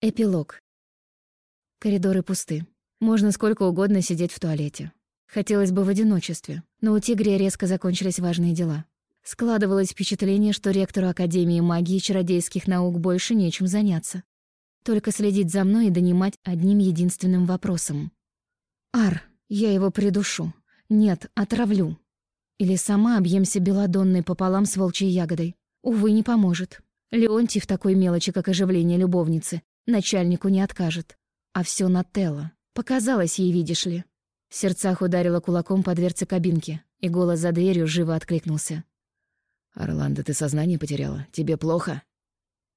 Эпилог. Коридоры пусты. Можно сколько угодно сидеть в туалете. Хотелось бы в одиночестве, но у Тигрия резко закончились важные дела. Складывалось впечатление, что ректору Академии магии и чародейских наук больше нечем заняться. Только следить за мной и донимать одним единственным вопросом. «Ар, я его придушу. Нет, отравлю. Или сама объемся белодонной пополам с волчьей ягодой. Увы, не поможет. Леонтий в такой мелочи, как оживление любовницы, Начальнику не откажет. А все на Телла. Показалось ей, видишь ли. В сердцах ударила кулаком по дверце кабинки, и голос за дверью живо откликнулся. «Орландо, ты сознание потеряла? Тебе плохо?»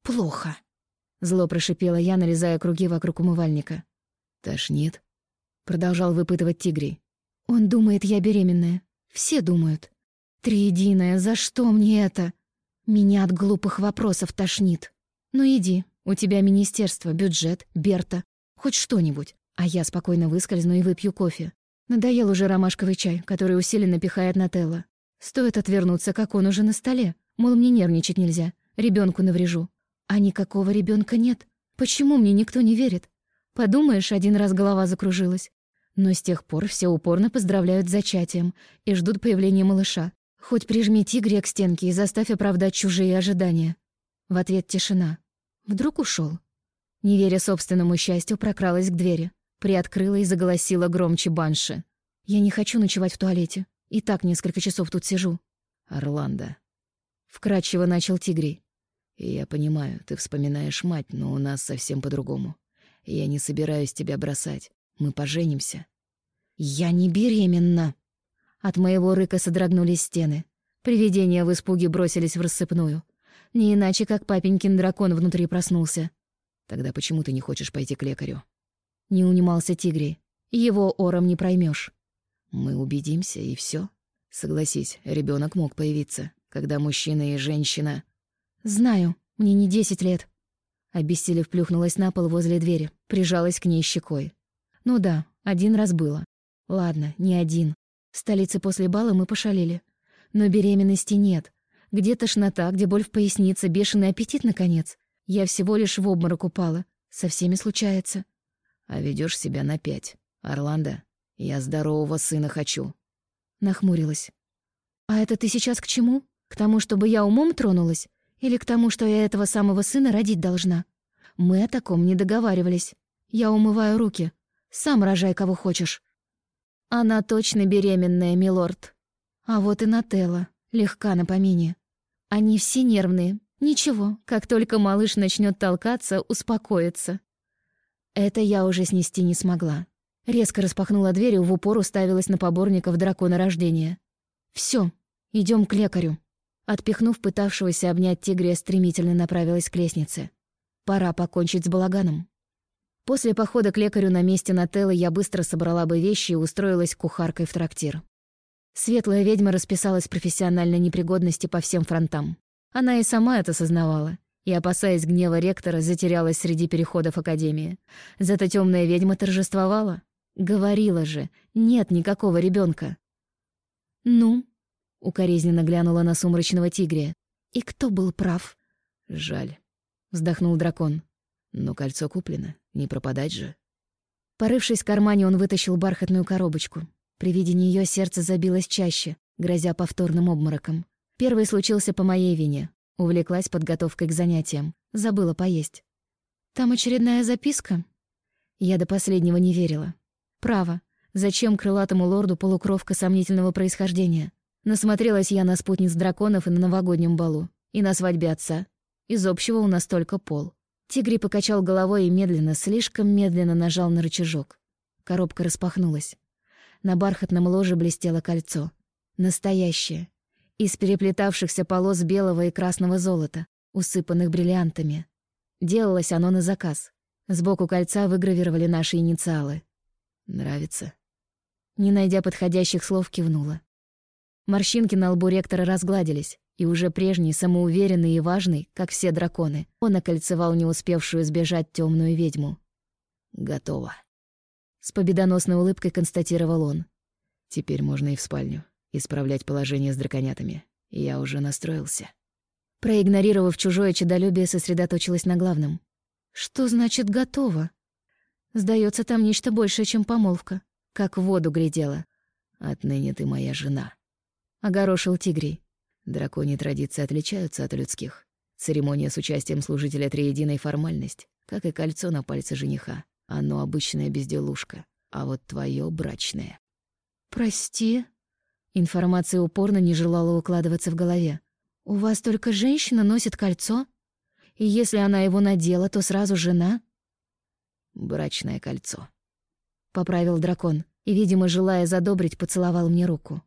«Плохо», — зло прошипела я, нарезая круги вокруг умывальника. «Тошнит?» — продолжал выпытывать тигрей. «Он думает, я беременная. Все думают. Триединая, за что мне это? Меня от глупых вопросов тошнит. Ну иди, у тебя министерство, бюджет, Берта, хоть что-нибудь. А я спокойно выскользну и выпью кофе. Надоел уже ромашковый чай, который усиленно пихает Нателла. Стоит отвернуться, как он уже на столе. Мол, мне нервничать нельзя, ребенку наврежу. А никакого ребенка нет. Почему мне никто не верит? Подумаешь, один раз голова закружилась. Но с тех пор все упорно поздравляют с зачатием и ждут появления малыша. Хоть прижми тигря к стенке и заставь оправдать чужие ожидания. В ответ тишина. Вдруг ушел. Не веря собственному счастью, прокралась к двери, приоткрыла и заголосила громче банши. «Я не хочу ночевать в туалете. И так несколько часов тут сижу». «Орландо». Вкратчиво начал Тигрей. «Я понимаю, ты вспоминаешь мать, но у нас совсем по-другому. Я не собираюсь тебя бросать. Мы поженимся». «Я не беременна!» От моего рыка содрогнулись стены. Привидения в испуге бросились в рассыпную. Не иначе, как папенькин дракон внутри проснулся. Тогда почему ты не хочешь пойти к лекарю? Не унимался Тигри. Его ором не проймешь. Мы убедимся, и все. Согласись, ребенок мог появиться, когда мужчина и женщина... Знаю, мне не десять лет. Обессилев плюхнулась на пол возле двери, прижалась к ней щекой. Ну да, один раз было. Ладно, не один. В столице после бала мы пошалили. Но беременности нет. Где тошнота, где боль в пояснице, бешеный аппетит, наконец. Я всего лишь в обморок упала. Со всеми случается. А ведешь себя на пять. Орландо, я здорового сына хочу. Нахмурилась. А это ты сейчас к чему? К тому, чтобы я умом тронулась? Или к тому, что я этого самого сына родить должна? Мы о таком не договаривались. Я умываю руки. Сам рожай, кого хочешь. Она точно беременная, милорд. А вот и Нателла, легка на помине. Они все нервные. Ничего, как только малыш начнет толкаться, успокоится. Это я уже снести не смогла. Резко распахнула дверь и в упор уставилась на поборников дракона рождения. Все, идем к лекарю. Отпихнув пытавшегося обнять тигря, стремительно направилась к лестнице. Пора покончить с балаганом. После похода к лекарю на месте Нателлы я быстро собрала бы вещи и устроилась кухаркой в трактир. Светлая ведьма расписалась в профессиональной непригодности по всем фронтам. Она и сама это сознавала, и, опасаясь гнева ректора, затерялась среди переходов Академии. Зато темная ведьма торжествовала. Говорила же, нет никакого ребенка. «Ну?» — укоризненно глянула на сумрачного тигря. «И кто был прав?» «Жаль», — вздохнул дракон. «Но кольцо куплено, не пропадать же». Порывшись в кармане, он вытащил бархатную коробочку. При виде нее сердце забилось чаще, грозя повторным обмороком. Первый случился по моей вине. Увлеклась подготовкой к занятиям. Забыла поесть. «Там очередная записка?» Я до последнего не верила. Право. Зачем крылатому лорду полукровка сомнительного происхождения? Насмотрелась я на спутниц драконов и на новогоднем балу. И на свадьбе отца. Из общего у нас только пол. Тигри покачал головой и медленно, слишком медленно нажал на рычажок. Коробка распахнулась. На бархатном ложе блестело кольцо. Настоящее. Из переплетавшихся полос белого и красного золота, усыпанных бриллиантами. Делалось оно на заказ. Сбоку кольца выгравировали наши инициалы. «Нравится?» Не найдя подходящих слов, кивнула. Морщинки на лбу ректора разгладились, и уже прежний, самоуверенный и важный, как все драконы, он окольцевал не успевшую сбежать темную ведьму. «Готово». С победоносной улыбкой констатировал он. Теперь можно и в спальню. Исправлять положение с драконятами. Я уже настроился. Проигнорировав чужое чадолюбие, сосредоточилась на главном. Что значит готово? Сдается там нечто большее, чем помолвка. Как в воду глядела. Отныне ты моя жена. Огорошил Тигрий. Драконьи традиции отличаются от людских. Церемония с участием служителя — триединой формальность, как и кольцо на пальце жениха. Оно обычная безделушка, а вот твое брачное. «Прости?» Информация упорно не желала укладываться в голове. «У вас только женщина носит кольцо? И если она его надела, то сразу жена?» «Брачное кольцо», — поправил дракон и, видимо, желая задобрить, поцеловал мне руку.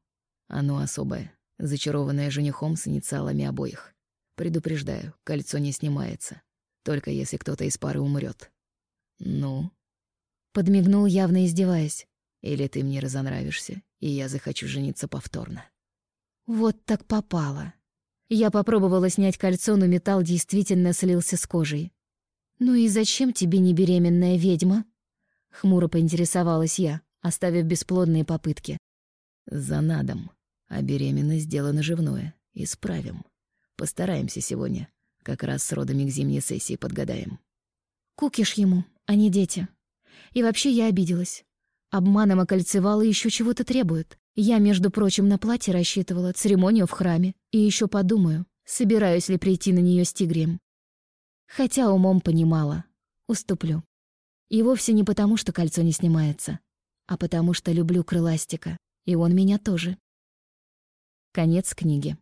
«Оно особое, зачарованное женихом с инициалами обоих. Предупреждаю, кольцо не снимается, только если кто-то из пары умрет. Ну?» Подмигнул, явно издеваясь. «Или ты мне разонравишься, и я захочу жениться повторно». Вот так попало. Я попробовала снять кольцо, но металл действительно слился с кожей. «Ну и зачем тебе не беременная ведьма?» Хмуро поинтересовалась я, оставив бесплодные попытки. «За надом. А беременность — дело наживное. Исправим. Постараемся сегодня. Как раз с родами к зимней сессии подгадаем». «Кукиш ему, не дети. И вообще я обиделась. Обманом окольцевала еще чего-то требует. Я, между прочим, на платье рассчитывала, церемонию в храме. И еще подумаю, собираюсь ли прийти на нее с тигрем. Хотя умом понимала. Уступлю. И вовсе не потому, что кольцо не снимается, а потому что люблю крыластика, и он меня тоже. Конец книги.